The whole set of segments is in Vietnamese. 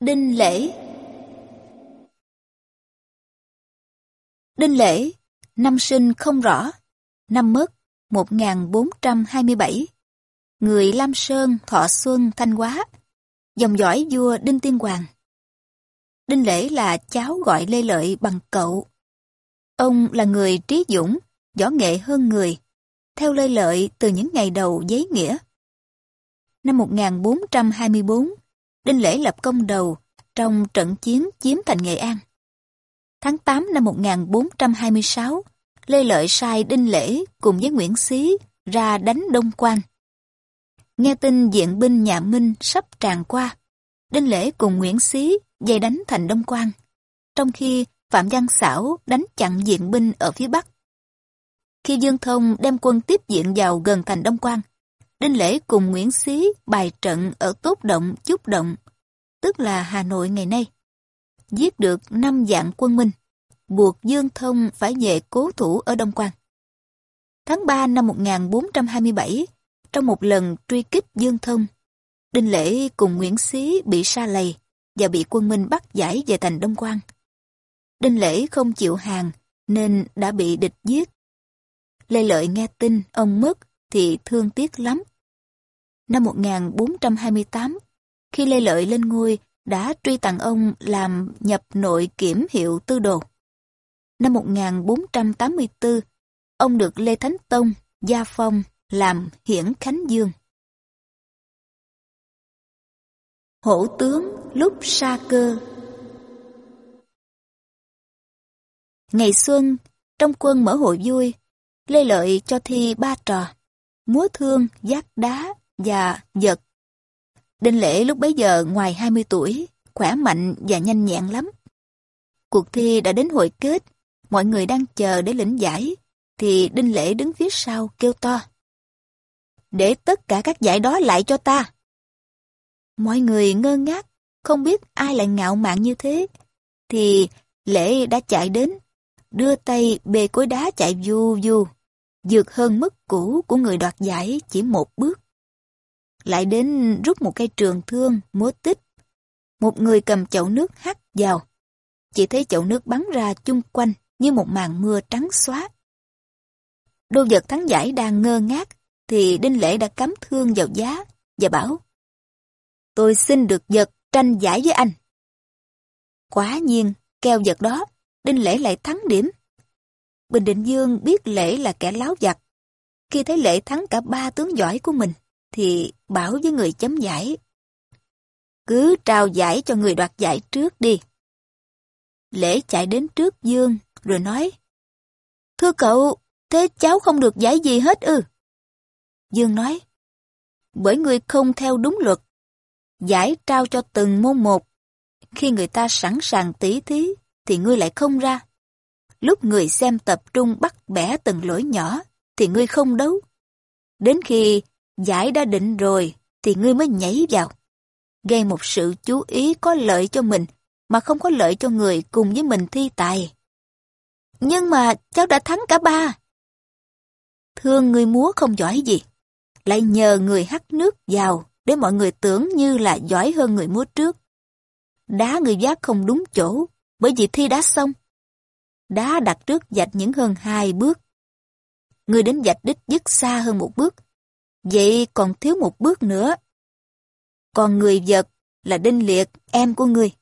Đinh Lễ Đinh Lễ, năm sinh không rõ, năm mất 1427. Người Lam Sơn, Thọ Xuân, Thanh Hóa, dòng dõi vua Đinh Tiên Hoàng. Đinh Lễ là cháu gọi Lê Lợi bằng cậu. Ông là người trí dũng, võ nghệ hơn người, theo Lê Lợi từ những ngày đầu giấy nghĩa. Năm 1424, Đinh Lễ lập công đầu trong trận chiến chiếm thành Nghệ An. Tháng 8 năm 1426, Lê Lợi sai Đinh Lễ cùng với Nguyễn Xí ra đánh Đông Quan. Nghe tin diện binh nhà Minh sắp tràn qua, Đinh Lễ cùng Nguyễn Xí dây đánh thành Đông Quan, trong khi Phạm Văn Xảo đánh chặn diện binh ở phía Bắc. Khi Dương Thông đem quân tiếp diện vào gần thành Đông Quan, Đinh Lễ cùng Nguyễn Xí bài trận ở Tốt Động, Chúc Động, tức là Hà Nội ngày nay. Giết được năm dạng quân Minh, buộc Dương Thông phải về cố thủ ở Đông Quan. Tháng 3 năm 1427, trong một lần truy kích Dương Thông, Đinh Lễ cùng Nguyễn Xí bị sa lầy và bị quân Minh bắt giải về thành Đông Quan. Đinh Lễ không chịu hàng nên đã bị địch giết. Lê Lợi nghe tin ông mất thì thương tiếc lắm. Năm 1428, khi Lê Lợi lên ngôi đã truy tặng ông làm nhập nội kiểm hiệu tư đồ. Năm 1484, ông được Lê Thánh Tông gia phong làm hiển Khánh Dương. Hổ tướng lúc sa cơ Ngày xuân, trong quân mở hội vui, Lê Lợi cho thi ba trò, múa thương, giác đá và giật. Đinh Lễ lúc bấy giờ ngoài 20 tuổi, khỏe mạnh và nhanh nhẹn lắm. Cuộc thi đã đến hồi kết, mọi người đang chờ để lĩnh giải, thì Đinh Lễ đứng phía sau kêu to. Để tất cả các giải đó lại cho ta. Mọi người ngơ ngác, không biết ai lại ngạo mạn như thế, thì Lễ đã chạy đến, đưa tay bê cối đá chạy du du, dược hơn mức cũ của người đoạt giải chỉ một bước. Lại đến rút một cây trường thương, múa tích. Một người cầm chậu nước hắt vào. Chỉ thấy chậu nước bắn ra chung quanh như một màn mưa trắng xóa. Đô vật thắng giải đang ngơ ngác, thì Đinh Lễ đã cắm thương vào giá và bảo Tôi xin được vật tranh giải với anh. Quá nhiên, keo vật đó, Đinh Lễ lại thắng điểm. Bình Định Dương biết Lễ là kẻ láo giặc. Khi thấy Lễ thắng cả ba tướng giỏi của mình, thì bảo với người chấm giải. Cứ trao giải cho người đoạt giải trước đi. Lễ chạy đến trước Dương, rồi nói. Thưa cậu, thế cháu không được giải gì hết ư? Dương nói. Bởi người không theo đúng luật. Giải trao cho từng môn một. Khi người ta sẵn sàng tỉ thí, thì ngươi lại không ra. Lúc người xem tập trung bắt bẻ từng lỗi nhỏ, thì ngươi không đấu. Đến khi giải đã định rồi, thì ngươi mới nhảy vào. Gây một sự chú ý có lợi cho mình, mà không có lợi cho người cùng với mình thi tài. Nhưng mà cháu đã thắng cả ba. Thương người múa không giỏi gì, lại nhờ người hắt nước vào để mọi người tưởng như là giỏi hơn người múa trước. Đá người giác không đúng chỗ, bởi vì thi đá xong. Đá đặt trước dạch những hơn hai bước. Người đến dạch đích dứt xa hơn một bước. Vậy còn thiếu một bước nữa. Còn người vật là Đinh Liệt, em của người.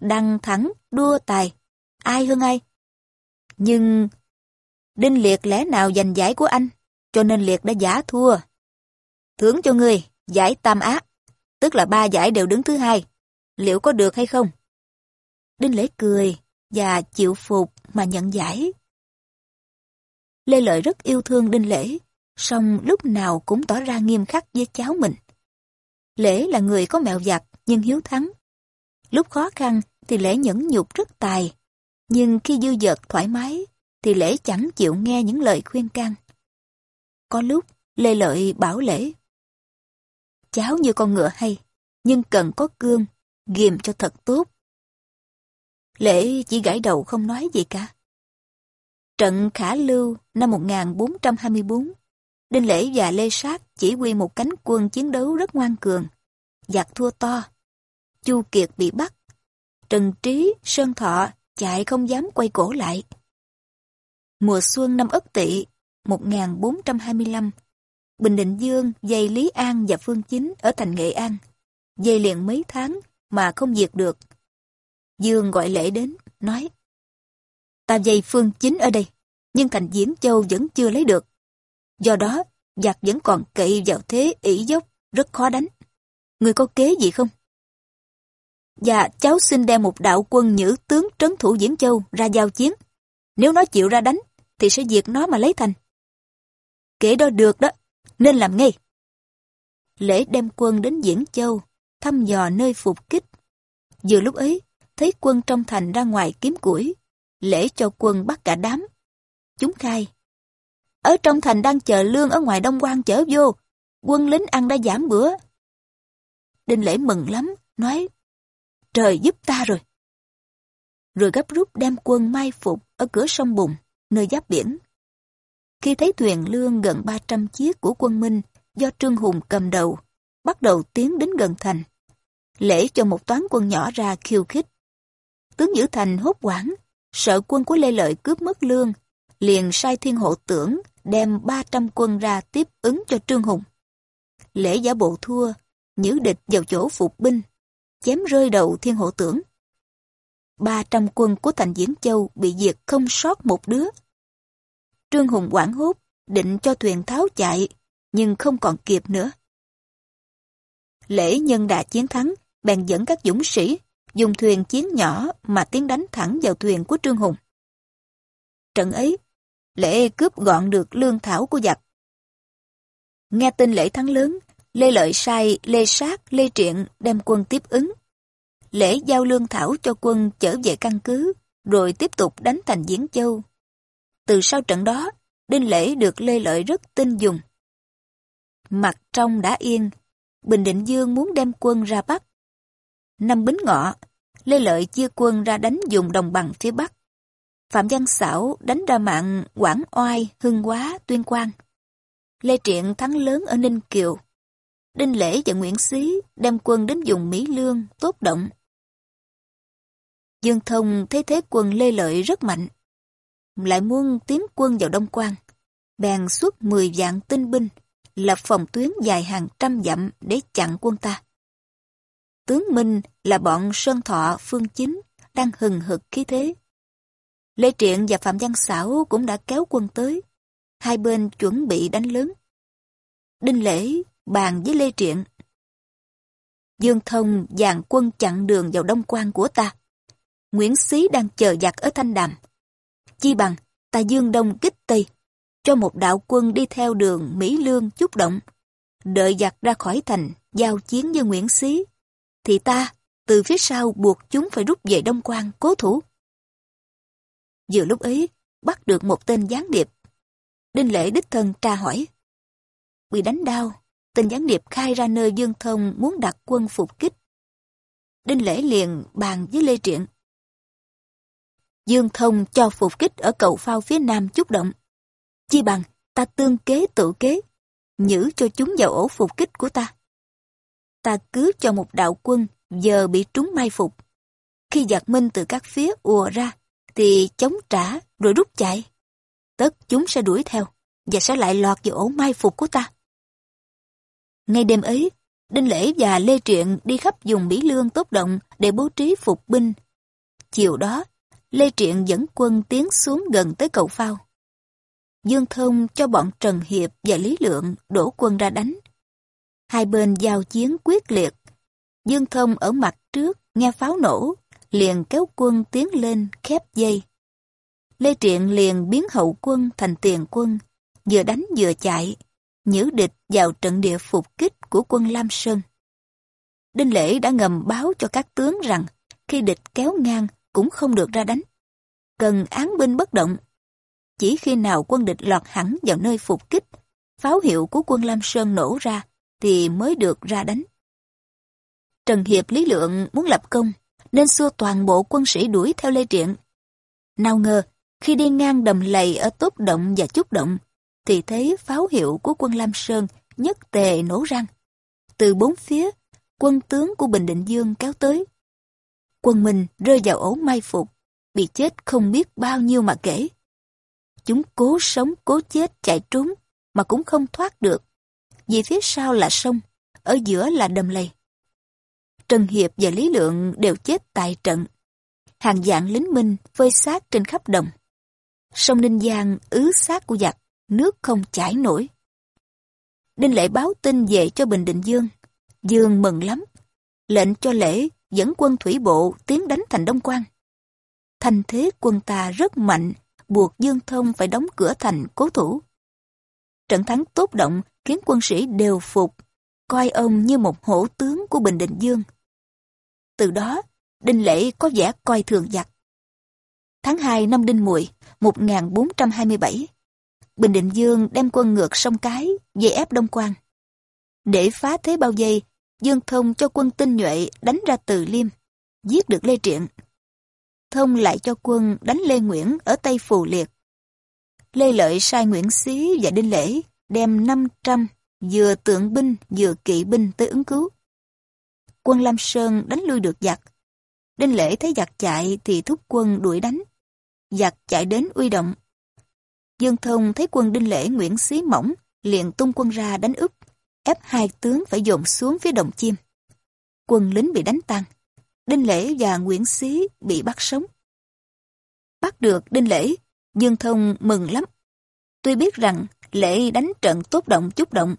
Đăng thắng, đua tài. Ai hơn ai? Nhưng Đinh Liệt lẽ nào giành giải của anh, cho nên Liệt đã giả thua. Thưởng cho người, giải tam ác, tức là ba giải đều đứng thứ hai. Liệu có được hay không? Đinh Lễ cười và chịu phục mà nhận giải. Lê Lợi rất yêu thương Đinh Lễ, song lúc nào cũng tỏ ra nghiêm khắc với cháu mình. Lễ là người có mẹo giặt nhưng hiếu thắng. Lúc khó khăn thì Lễ nhẫn nhục rất tài, nhưng khi dư dật thoải mái thì Lễ chẳng chịu nghe những lời khuyên can. Có lúc Lê Lợi bảo Lễ Cháu như con ngựa hay, nhưng cần có cương, ghim cho thật tốt. Lễ chỉ gãi đầu không nói gì cả. Trận Khả Lưu năm 1424, Đinh Lễ và Lê Sát chỉ huy một cánh quân chiến đấu rất ngoan cường, giặc thua to. Chu Kiệt bị bắt. Trần Trí, Sơn Thọ chạy không dám quay cổ lại. Mùa xuân năm Ất Tỵ 1425, Bình Định Dương dây Lý An và Phương Chính ở thành Nghệ An. dây liền mấy tháng mà không diệt được. Dương gọi lễ đến, nói Ta dây Phương Chính ở đây, nhưng thành Diễn Châu vẫn chưa lấy được. Do đó, giặc vẫn còn cậy vào thế ỷ dốc, rất khó đánh. Người có kế gì không? Dạ, cháu xin đem một đạo quân nhữ tướng trấn thủ Diễn Châu ra giao chiến. Nếu nó chịu ra đánh, thì sẽ diệt nó mà lấy thành. kể đó được đó, nên làm ngay. Lễ đem quân đến Diễn Châu, thăm dò nơi phục kích. Vừa lúc ấy, thấy quân trong thành ra ngoài kiếm củi, lễ cho quân bắt cả đám. Chúng khai. Ở trong thành đang chờ lương ở ngoài Đông quan chở vô, quân lính ăn đã giảm bữa. Đinh lễ mừng lắm, nói, trời giúp ta rồi. Rồi gấp rút đem quân mai phục ở cửa sông Bùng, nơi giáp biển. Khi thấy thuyền lương gần 300 chiếc của quân Minh do Trương Hùng cầm đầu, bắt đầu tiến đến gần thành. Lễ cho một toán quân nhỏ ra khiêu khích. Tướng giữ thành hốt hoảng sợ quân của Lê Lợi cướp mất lương, liền sai thiên hộ tưởng đem 300 quân ra tiếp ứng cho Trương Hùng. Lễ giả bộ thua, nhữ địch vào chỗ phục binh, chém rơi đầu thiên hộ tưởng. 300 quân của thành Diễn Châu bị diệt không sót một đứa. Trương Hùng quảng hốt, định cho thuyền tháo chạy, nhưng không còn kịp nữa. Lễ nhân đã chiến thắng, bèn dẫn các dũng sĩ, dùng thuyền chiến nhỏ mà tiến đánh thẳng vào thuyền của Trương Hùng. Trận ấy, lễ cướp gọn được lương thảo của giặc. Nghe tin lễ thắng lớn, Lê Lợi sai Lê Sát, Lê Triện đem quân tiếp ứng. Lễ giao lương thảo cho quân trở về căn cứ, rồi tiếp tục đánh thành Diễn Châu. Từ sau trận đó, Đinh Lễ được Lê Lợi rất tin dùng. Mặt trong đã yên, Bình Định Dương muốn đem quân ra Bắc. Năm Bính Ngọ, Lê Lợi chia quân ra đánh dùng đồng bằng phía Bắc. Phạm Văn Xảo đánh ra mạng Quảng Oai, Hưng Quá, Tuyên Quang. Lê Triện thắng lớn ở Ninh Kiều. Đinh Lễ và Nguyễn Xí đem quân đến dùng Mỹ Lương, tốt động. Dương Thông thấy thế quân Lê Lợi rất mạnh. Lại muốn tiến quân vào Đông Quang. Bèn xuất 10 vạn tinh binh, lập phòng tuyến dài hàng trăm dặm để chặn quân ta. Tướng Minh là bọn Sơn Thọ, Phương Chính, đang hừng hực khí thế. Lê Triện và Phạm Văn Sảo cũng đã kéo quân tới. Hai bên chuẩn bị đánh lớn. Đinh Lễ bàn với Lê Triện. Dương Thông dàn quân chặn đường vào đông quan của ta. Nguyễn Xí đang chờ giặc ở Thanh Đàm. Chi bằng, ta dương đông kích tây, cho một đạo quân đi theo đường Mỹ Lương chút động. Đợi giặc ra khỏi thành, giao chiến với Nguyễn Xí. Thì ta, từ phía sau buộc chúng phải rút về Đông quan cố thủ. Vừa lúc ấy, bắt được một tên gián điệp. Đinh Lễ đích thân tra hỏi. Bị đánh đau, tên gián điệp khai ra nơi Dương Thông muốn đặt quân phục kích. Đinh Lễ liền bàn với Lê Triện. Dương Thông cho phục kích ở cầu phao phía nam chút động. Chi bằng ta tương kế tự kế, nhử cho chúng vào ổ phục kích của ta. Ta cứ cho một đạo quân giờ bị trúng mai phục. Khi giặc minh từ các phía ùa ra, thì chống trả rồi rút chạy. Tất chúng sẽ đuổi theo và sẽ lại lọt vào ổ mai phục của ta. Ngay đêm ấy, Đinh Lễ và Lê Triện đi khắp vùng Mỹ Lương tốt động để bố trí phục binh. Chiều đó, Lê Triện dẫn quân tiến xuống gần tới cầu phao. Dương Thông cho bọn Trần Hiệp và Lý Lượng đổ quân ra đánh. Hai bên giao chiến quyết liệt. Dương Thông ở mặt trước nghe pháo nổ, liền kéo quân tiến lên khép dây. Lê Triện liền biến hậu quân thành tiền quân, vừa đánh vừa chạy, nhử địch vào trận địa phục kích của quân Lam Sơn. Đinh Lễ đã ngầm báo cho các tướng rằng khi địch kéo ngang cũng không được ra đánh. Cần án binh bất động. Chỉ khi nào quân địch lọt hẳn vào nơi phục kích, pháo hiệu của quân Lam Sơn nổ ra thì mới được ra đánh. Trần Hiệp Lý Lượng muốn lập công nên xua toàn bộ quân sĩ đuổi theo Lê Triện. Nào ngờ, khi đi ngang đầm lầy ở Tốt Động và Chúc Động, thì thấy pháo hiệu của quân Lam Sơn nhất tề nổ răng. Từ bốn phía, quân tướng của Bình Định Dương kéo tới. Quân mình rơi vào ổ mai phục, bị chết không biết bao nhiêu mà kể. Chúng cố sống cố chết chạy trốn mà cũng không thoát được, vì phía sau là sông, ở giữa là đầm lầy. Trần Hiệp và Lý Lượng đều chết tại trận. Hàng dạng lính minh phơi xác trên khắp đồng. Sông Ninh Giang ứ xác của giặc, nước không chảy nổi. Đinh lễ báo tin về cho Bình Định Dương. Dương mừng lắm, lệnh cho lễ dẫn quân thủy bộ tiến đánh thành Đông Quan. Thành thế quân ta rất mạnh, buộc Dương Thông phải đóng cửa thành cố thủ. Trận thắng tốt động khiến quân sĩ đều phục, coi ông như một hổ tướng của Bình Định Dương. Từ đó, Đinh Lễ có vẻ coi thường giặc. Tháng 2 năm Đinh Mùi, 1427, Bình Định Dương đem quân ngược sông Cái, về ép Đông Quan. Để phá thế bao dây, Dương Thông cho quân tinh nhuệ đánh ra từ Liêm, giết được Lê Triện. Thông lại cho quân đánh Lê Nguyễn ở Tây Phù Liệt. Lê Lợi sai Nguyễn Xí và Đinh Lễ đem 500 vừa tượng binh vừa kỵ binh tới ứng cứu. Quân Lam Sơn đánh lui được giặc. Đinh Lễ thấy giặc chạy thì thúc quân đuổi đánh. Giặc chạy đến uy động. Dương Thông thấy quân Đinh Lễ Nguyễn Xí mỏng, liền tung quân ra đánh úp, ép hai tướng phải dồn xuống phía đồng chim. Quân lính bị đánh tan. Đinh Lễ và Nguyễn Xí bị bắt sống. Bắt được Đinh Lễ, Dương Thông mừng lắm. Tuy biết rằng Lễ đánh trận tốt động chút động,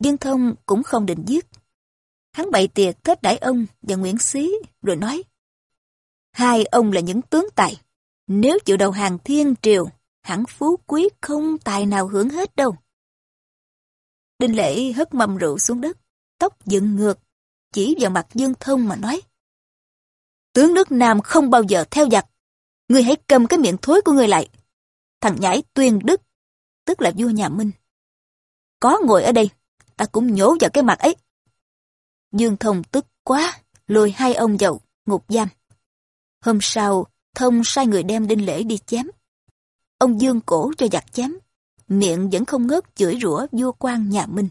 Dương Thông cũng không định giết. Hắn bày tiệc kết đãi ông và Nguyễn Xí, rồi nói Hai ông là những tướng tài. Nếu chịu đầu hàng thiên triều, hẳn phú quý không tài nào hưởng hết đâu. Đinh Lễ hất mầm rượu xuống đất, tóc dựng ngược, chỉ vào mặt Dương Thông mà nói. Tướng nước Nam không bao giờ theo giặc. Ngươi hãy cầm cái miệng thối của ngươi lại. Thằng nhãi tuyên đức, tức là vua nhà Minh. Có ngồi ở đây, ta cũng nhổ vào cái mặt ấy. Dương Thông tức quá, lôi hai ông dậu, ngục giam. Hôm sau, Thông sai người đem đinh lễ đi chém. Ông dương cổ cho giặc chém, miệng vẫn không ngớt chửi rủa vua quan nhà Minh.